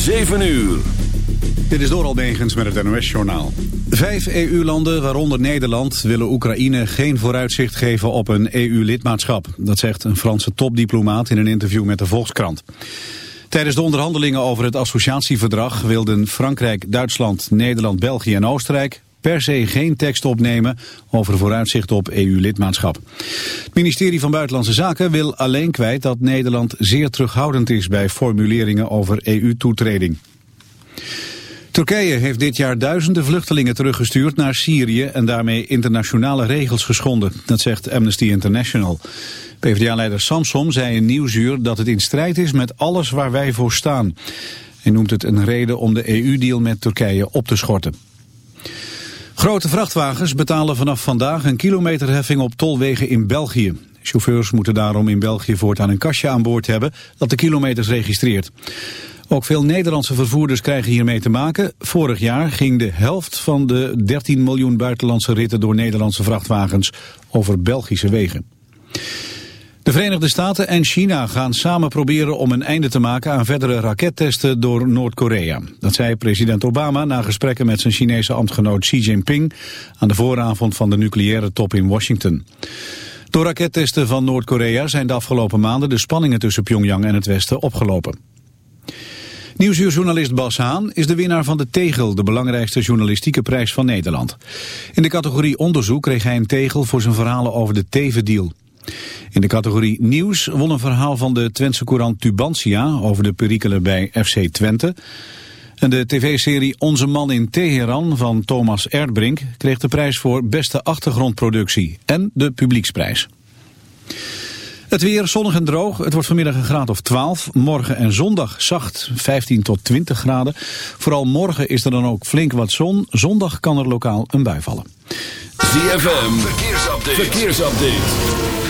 7 uur. Dit is door Almegens met het NOS-journaal. Vijf EU-landen, waaronder Nederland, willen Oekraïne geen vooruitzicht geven op een EU-lidmaatschap. Dat zegt een Franse topdiplomaat in een interview met de Volkskrant. Tijdens de onderhandelingen over het associatieverdrag wilden Frankrijk, Duitsland, Nederland, België en Oostenrijk per se geen tekst opnemen over vooruitzicht op EU-lidmaatschap. Het ministerie van Buitenlandse Zaken wil alleen kwijt dat Nederland zeer terughoudend is bij formuleringen over EU-toetreding. Turkije heeft dit jaar duizenden vluchtelingen teruggestuurd naar Syrië en daarmee internationale regels geschonden. Dat zegt Amnesty International. PvdA-leider Samsom zei in Nieuwsuur dat het in strijd is met alles waar wij voor staan. Hij noemt het een reden om de EU-deal met Turkije op te schorten. Grote vrachtwagens betalen vanaf vandaag een kilometerheffing op tolwegen in België. Chauffeurs moeten daarom in België voortaan een kastje aan boord hebben dat de kilometers registreert. Ook veel Nederlandse vervoerders krijgen hiermee te maken. Vorig jaar ging de helft van de 13 miljoen buitenlandse ritten door Nederlandse vrachtwagens over Belgische wegen. De Verenigde Staten en China gaan samen proberen om een einde te maken aan verdere rakettesten door Noord-Korea. Dat zei president Obama na gesprekken met zijn Chinese ambtgenoot Xi Jinping aan de vooravond van de nucleaire top in Washington. Door rakettesten van Noord-Korea zijn de afgelopen maanden de spanningen tussen Pyongyang en het Westen opgelopen. Nieuwsuurjournalist Bas Haan is de winnaar van de Tegel, de belangrijkste journalistieke prijs van Nederland. In de categorie onderzoek kreeg hij een tegel voor zijn verhalen over de Teven-deal. In de categorie nieuws won een verhaal van de Twentse courant Tubantia over de perikelen bij FC Twente. En de tv-serie Onze Man in Teheran van Thomas Erdbrink kreeg de prijs voor beste achtergrondproductie en de publieksprijs. Het weer zonnig en droog. Het wordt vanmiddag een graad of 12. Morgen en zondag zacht 15 tot 20 graden. Vooral morgen is er dan ook flink wat zon. Zondag kan er lokaal een bui vallen. ZFM, verkeersupdate. verkeersupdate.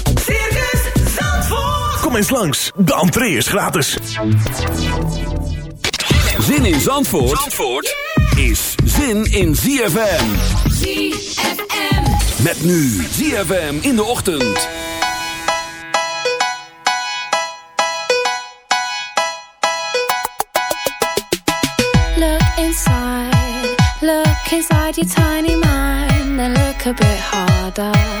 Kom eens langs, de entree is gratis. Zin in Zandvoort, Zandvoort is zin in ZFM. ZFM. Met nu ZFM in de ochtend. Look inside, look inside your tiny mind, then look a bit harder.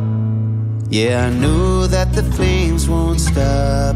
yeah, I know that the flames won't stop.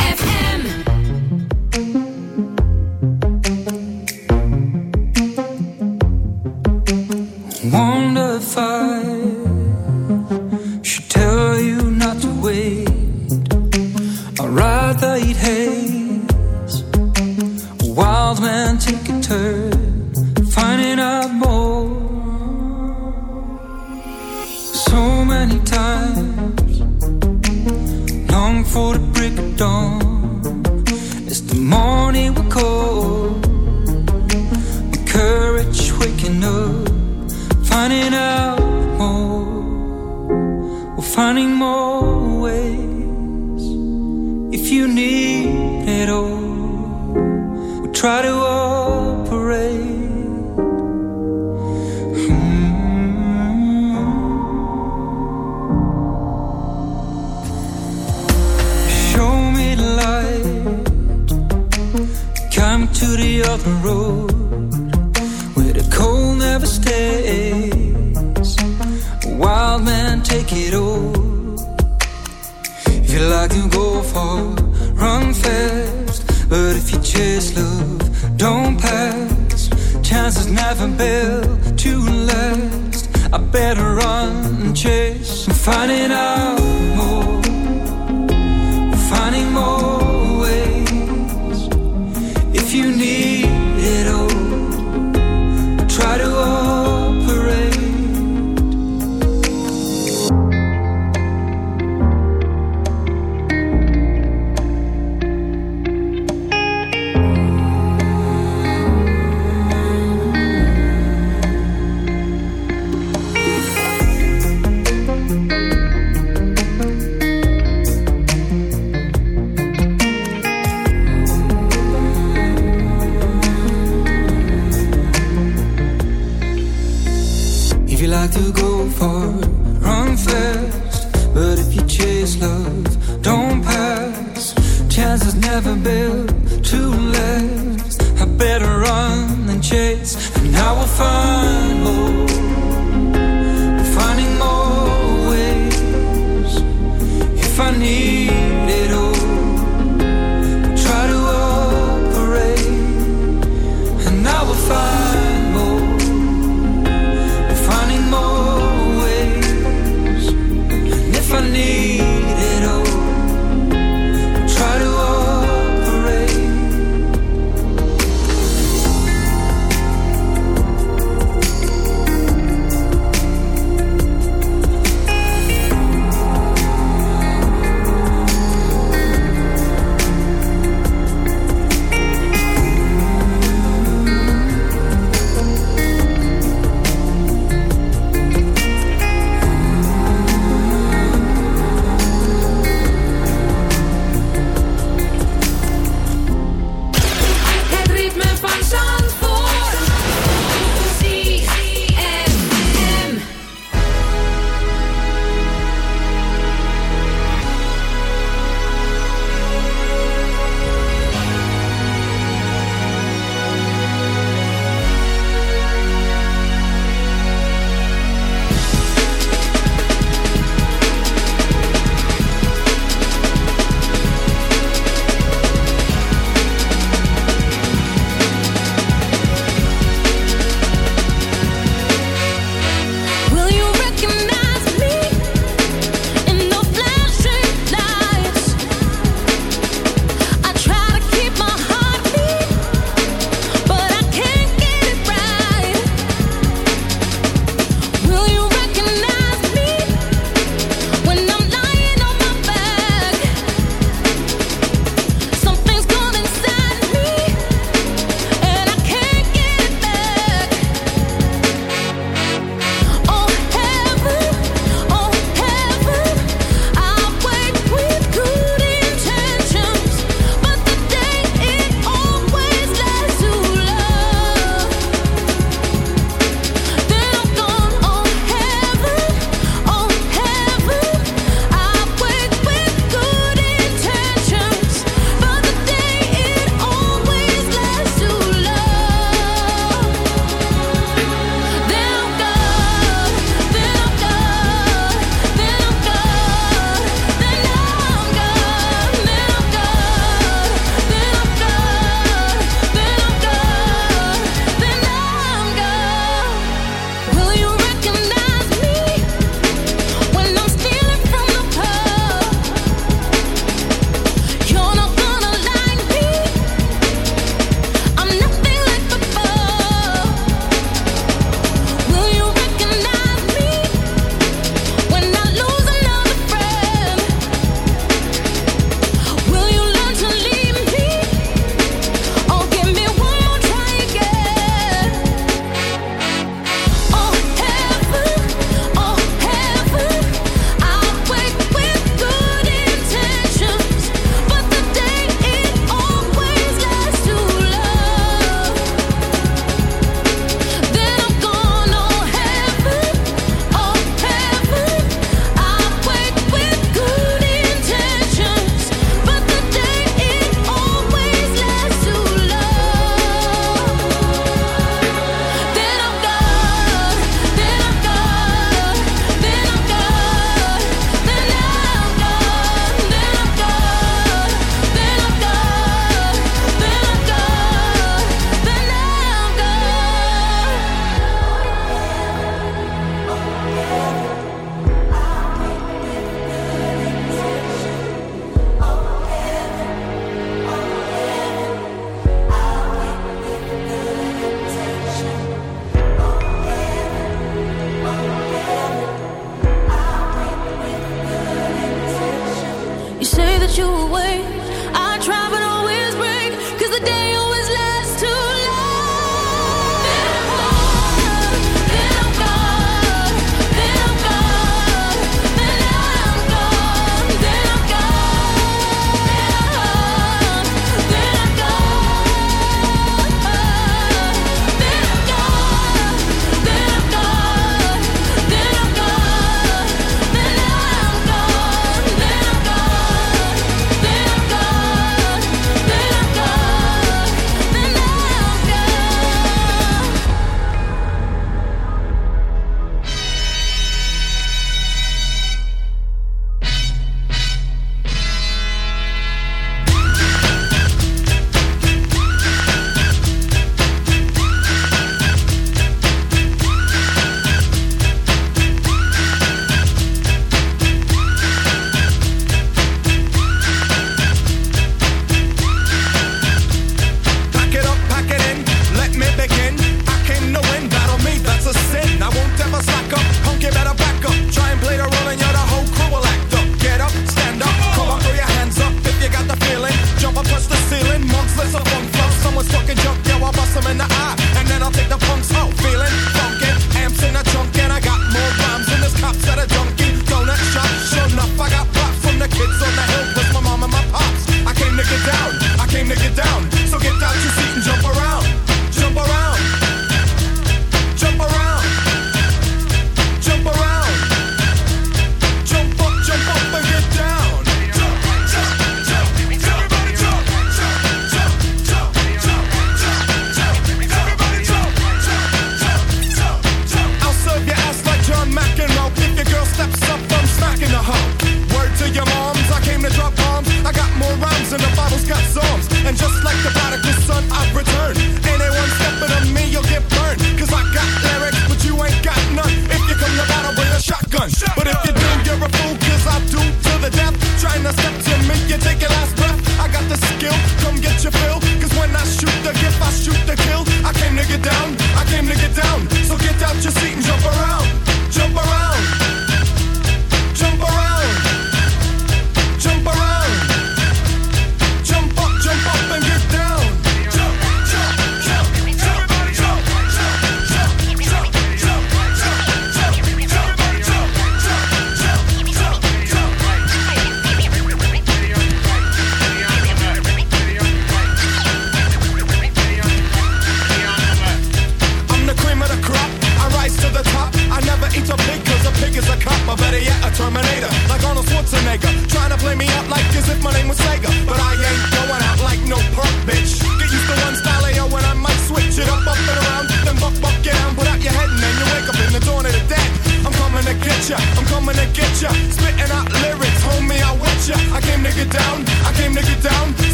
Always, if you need it all, we try to operate. Hmm. to the other road where the cold never stays. A wild man, take it all like to go far, run fast. But if you chase love, don't pass. Chances never built to last. I better run and chase and find it out. And I will find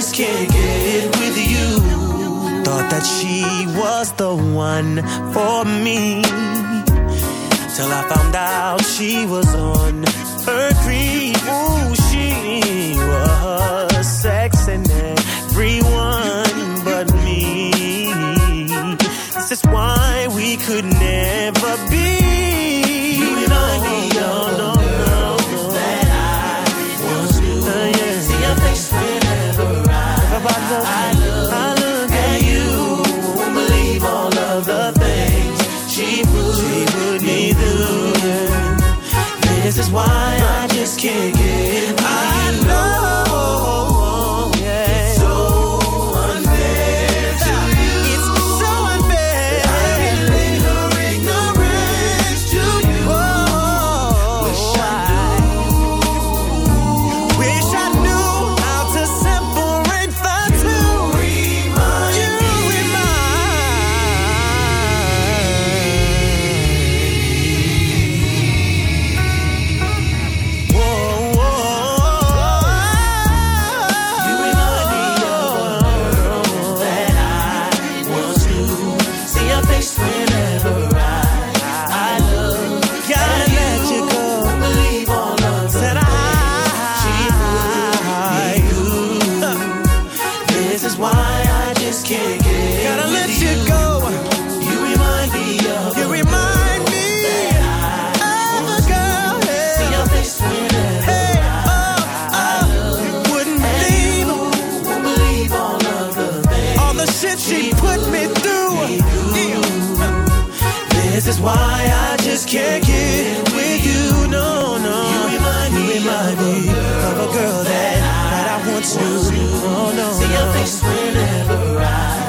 just can't get it with you. Thought that she was the one for me. Till I found out she was on her creep. Ooh, she was just can't get with you. No, no. You remind me, you remind me of a girl that, that I want to. Oh, no. See your face whenever I.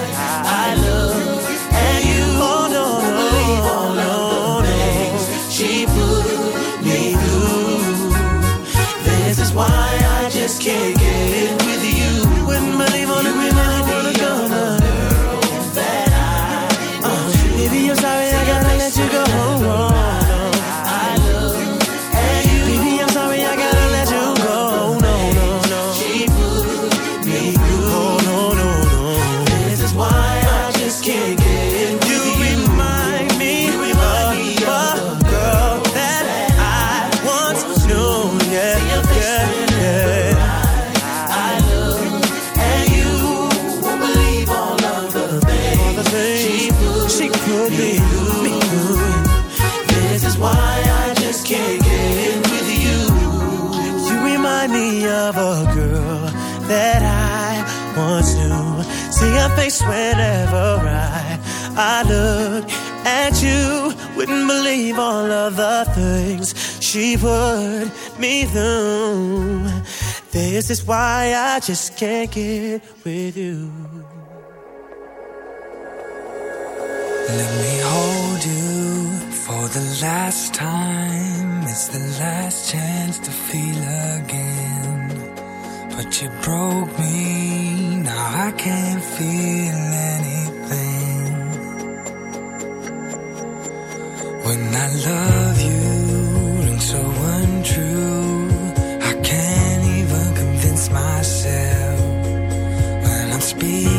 things she put me through. This is why I just can't get with you. Let me hold you for the last time. It's the last chance to feel again. But you broke me, now I can't feel it. speak